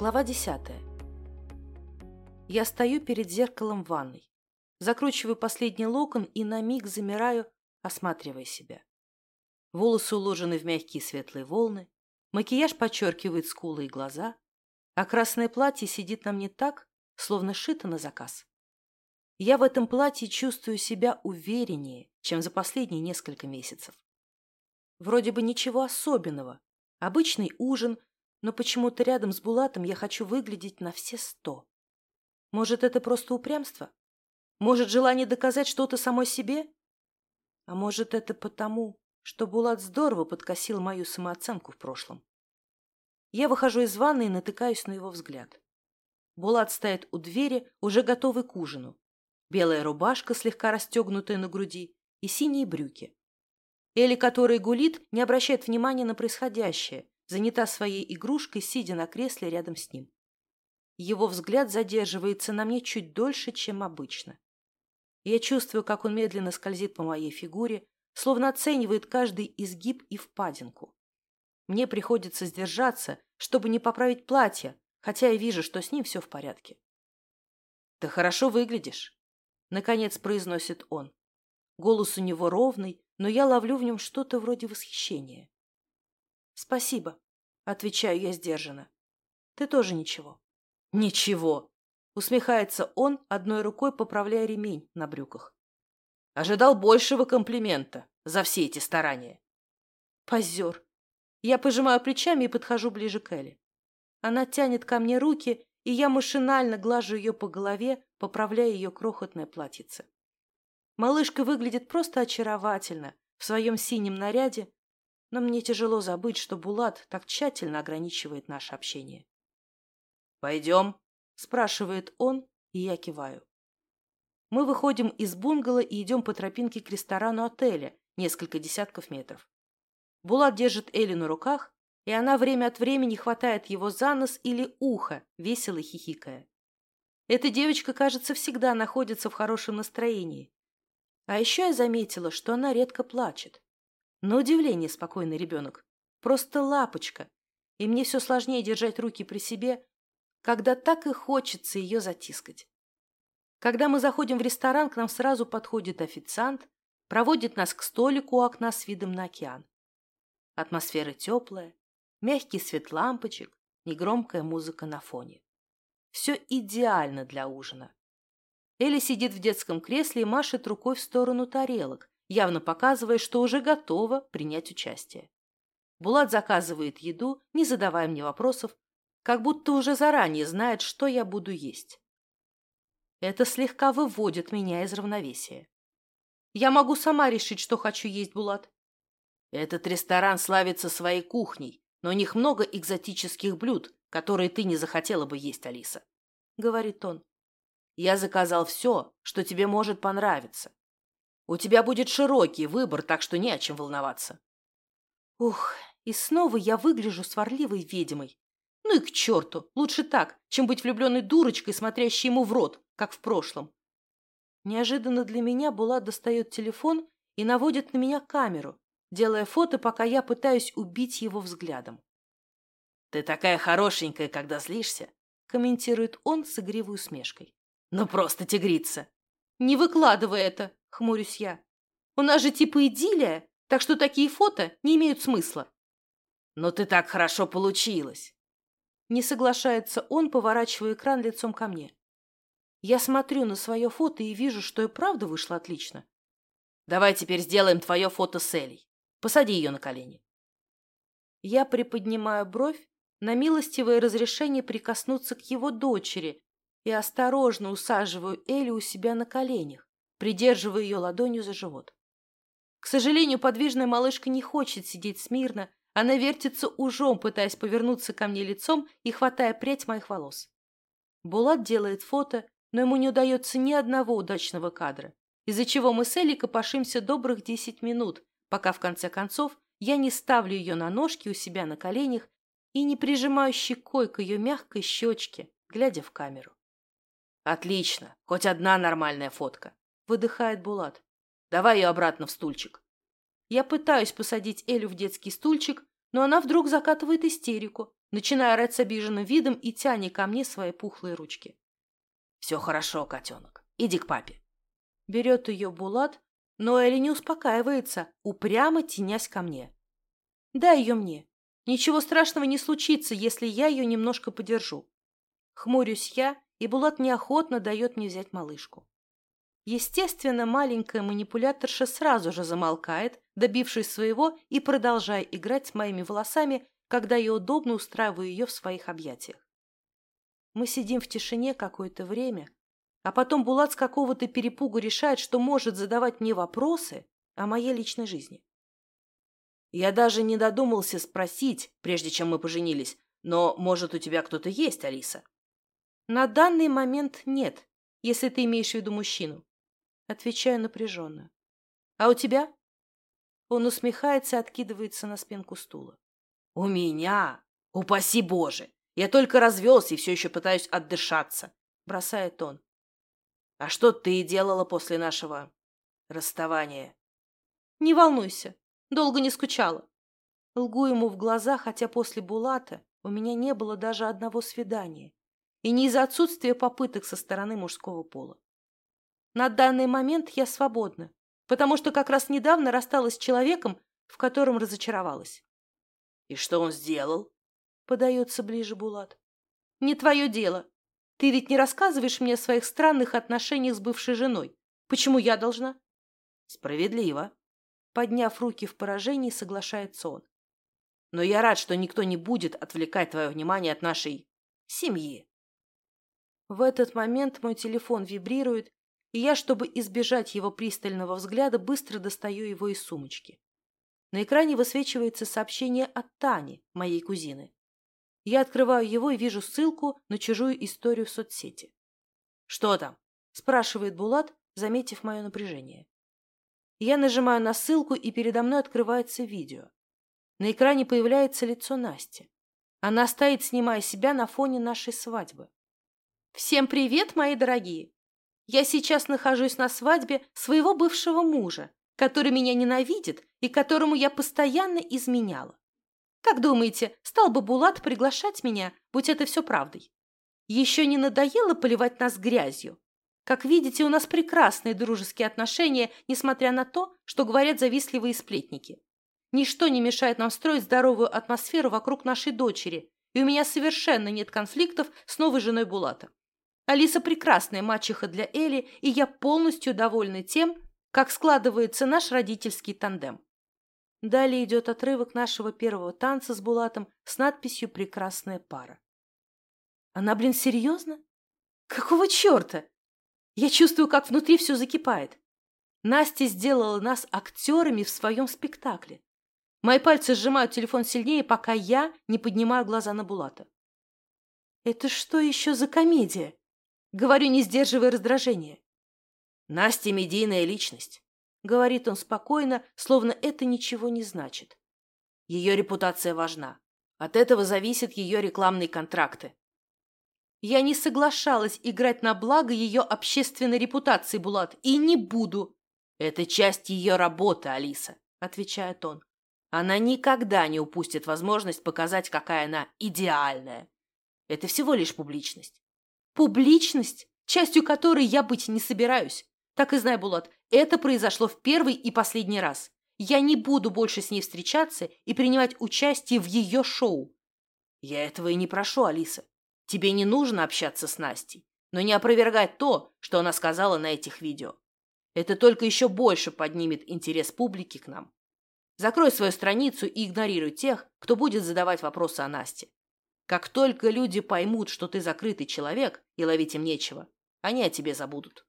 Глава десятая. Я стою перед зеркалом в ванной, закручиваю последний локон и на миг замираю, осматривая себя. Волосы уложены в мягкие светлые волны, макияж подчеркивает скулы и глаза, а красное платье сидит на мне так, словно шито на заказ. Я в этом платье чувствую себя увереннее, чем за последние несколько месяцев. Вроде бы ничего особенного, обычный ужин, но почему-то рядом с Булатом я хочу выглядеть на все сто. Может, это просто упрямство? Может, желание доказать что-то самой себе? А может, это потому, что Булат здорово подкосил мою самооценку в прошлом? Я выхожу из ванны и натыкаюсь на его взгляд. Булат стоит у двери, уже готовый к ужину. Белая рубашка, слегка расстегнутая на груди, и синие брюки. Элли, которая гулит, не обращает внимания на происходящее, занята своей игрушкой, сидя на кресле рядом с ним. Его взгляд задерживается на мне чуть дольше, чем обычно. Я чувствую, как он медленно скользит по моей фигуре, словно оценивает каждый изгиб и впадинку. Мне приходится сдержаться, чтобы не поправить платье, хотя я вижу, что с ним все в порядке. «Ты хорошо выглядишь», — наконец произносит он. Голос у него ровный, но я ловлю в нем что-то вроде восхищения. «Спасибо», — отвечаю я сдержанно. «Ты тоже ничего». «Ничего!» — усмехается он, одной рукой поправляя ремень на брюках. «Ожидал большего комплимента за все эти старания». «Позер!» Я пожимаю плечами и подхожу ближе к Элли. Она тянет ко мне руки, и я машинально глажу ее по голове, поправляя ее крохотное платьице. Малышка выглядит просто очаровательно в своем синем наряде, но мне тяжело забыть, что Булат так тщательно ограничивает наше общение. «Пойдем?» – спрашивает он, и я киваю. Мы выходим из бунгало и идем по тропинке к ресторану отеля, несколько десятков метров. Булат держит Элли на руках, и она время от времени хватает его за нос или ухо, весело хихикая. Эта девочка, кажется, всегда находится в хорошем настроении. А еще я заметила, что она редко плачет. На удивление спокойный ребенок. Просто лапочка. И мне все сложнее держать руки при себе, когда так и хочется ее затискать. Когда мы заходим в ресторан, к нам сразу подходит официант, проводит нас к столику у окна с видом на океан. Атмосфера теплая, мягкий свет лампочек, негромкая музыка на фоне. Все идеально для ужина. Элли сидит в детском кресле и машет рукой в сторону тарелок, явно показывая, что уже готова принять участие. Булат заказывает еду, не задавая мне вопросов, как будто уже заранее знает, что я буду есть. Это слегка выводит меня из равновесия. Я могу сама решить, что хочу есть, Булат. Этот ресторан славится своей кухней, но у них много экзотических блюд, которые ты не захотела бы есть, Алиса, — говорит он. Я заказал все, что тебе может понравиться. У тебя будет широкий выбор, так что не о чем волноваться. Ух, и снова я выгляжу сварливой ведьмой, ну и к черту, лучше так, чем быть влюбленной дурочкой, смотрящей ему в рот, как в прошлом. Неожиданно для меня Булат достает телефон и наводит на меня камеру, делая фото, пока я пытаюсь убить его взглядом. «Ты такая хорошенькая, когда злишься», — комментирует он с игривой усмешкой. «Ну просто тигрица!» «Не выкладывай это!» — хмурюсь я. «У нас же типа идиллия, так что такие фото не имеют смысла». «Но ты так хорошо получилась!» Не соглашается он, поворачивая экран лицом ко мне. Я смотрю на свое фото и вижу, что и правда вышло отлично. Давай теперь сделаем твое фото с Элей. Посади ее на колени. Я приподнимаю бровь на милостивое разрешение прикоснуться к его дочери и осторожно усаживаю Элли у себя на коленях, придерживая ее ладонью за живот. К сожалению, подвижная малышка не хочет сидеть смирно она вертится ужом, пытаясь повернуться ко мне лицом и хватая прядь моих волос. Булат делает фото, но ему не удается ни одного удачного кадра, из-за чего мы с Элли копошимся добрых десять минут, пока в конце концов я не ставлю ее на ножки у себя на коленях и не прижимаю щекой к ее мягкой щечке, глядя в камеру. «Отлично, хоть одна нормальная фотка», — выдыхает Булат. «Давай ее обратно в стульчик». Я пытаюсь посадить Элю в детский стульчик, но она вдруг закатывает истерику, начиная орать с обиженным видом и тяня ко мне свои пухлые ручки. «Все хорошо, котенок. Иди к папе». Берет ее Булат, но Элли не успокаивается, упрямо тенясь ко мне. «Дай ее мне. Ничего страшного не случится, если я ее немножко подержу». Хмурюсь я, и Булат неохотно дает мне взять малышку. Естественно, маленькая манипуляторша сразу же замолкает, добившись своего и продолжая играть с моими волосами, когда я удобно устраиваю ее в своих объятиях. Мы сидим в тишине какое-то время, а потом Булат с какого-то перепугу решает, что может задавать мне вопросы о моей личной жизни. Я даже не додумался спросить, прежде чем мы поженились, но, может, у тебя кто-то есть, Алиса? На данный момент нет, если ты имеешь в виду мужчину. Отвечаю напряженно. А у тебя? Он усмехается и откидывается на спинку стула. У меня? Упаси Боже! Я только развелся и все еще пытаюсь отдышаться, бросает он. А что ты делала после нашего расставания? Не волнуйся, долго не скучала. Лгу ему в глаза, хотя после Булата у меня не было даже одного свидания. И не из-за отсутствия попыток со стороны мужского пола. На данный момент я свободна, потому что как раз недавно рассталась с человеком, в котором разочаровалась. И что он сделал? Подается ближе Булат. Не твое дело. Ты ведь не рассказываешь мне о своих странных отношениях с бывшей женой. Почему я должна? Справедливо. Подняв руки в поражении, соглашается он. Но я рад, что никто не будет отвлекать твое внимание от нашей семьи. В этот момент мой телефон вибрирует, и я, чтобы избежать его пристального взгляда, быстро достаю его из сумочки. На экране высвечивается сообщение от Тани, моей кузины. Я открываю его и вижу ссылку на чужую историю в соцсети. «Что там?» – спрашивает Булат, заметив мое напряжение. Я нажимаю на ссылку, и передо мной открывается видео. На экране появляется лицо Насти. Она стоит, снимая себя на фоне нашей свадьбы. «Всем привет, мои дорогие! Я сейчас нахожусь на свадьбе своего бывшего мужа, который меня ненавидит и которому я постоянно изменяла. Как думаете, стал бы Булат приглашать меня, будь это все правдой? Еще не надоело поливать нас грязью? Как видите, у нас прекрасные дружеские отношения, несмотря на то, что говорят завистливые сплетники. Ничто не мешает нам строить здоровую атмосферу вокруг нашей дочери, и у меня совершенно нет конфликтов с новой женой Булата. Алиса прекрасная мачеха для Эли, и я полностью довольна тем, как складывается наш родительский тандем. Далее идет отрывок нашего первого танца с Булатом с надписью «Прекрасная пара». Она, блин, серьезно? Какого черта? Я чувствую, как внутри все закипает. Настя сделала нас актерами в своем спектакле. Мои пальцы сжимают телефон сильнее, пока я не поднимаю глаза на Булата. Это что еще за комедия? Говорю, не сдерживая раздражение. Настя медийная личность, говорит он спокойно, словно это ничего не значит. Ее репутация важна. От этого зависят ее рекламные контракты. Я не соглашалась играть на благо ее общественной репутации, Булат, и не буду. Это часть ее работы, Алиса, отвечает он. Она никогда не упустит возможность показать, какая она идеальная. Это всего лишь публичность. Публичность, частью которой я быть не собираюсь. Так и знай, Булат, это произошло в первый и последний раз. Я не буду больше с ней встречаться и принимать участие в ее шоу. Я этого и не прошу, Алиса. Тебе не нужно общаться с Настей, но не опровергать то, что она сказала на этих видео. Это только еще больше поднимет интерес публики к нам. Закрой свою страницу и игнорируй тех, кто будет задавать вопросы о Насте. Как только люди поймут, что ты закрытый человек и ловить им нечего, они о тебе забудут.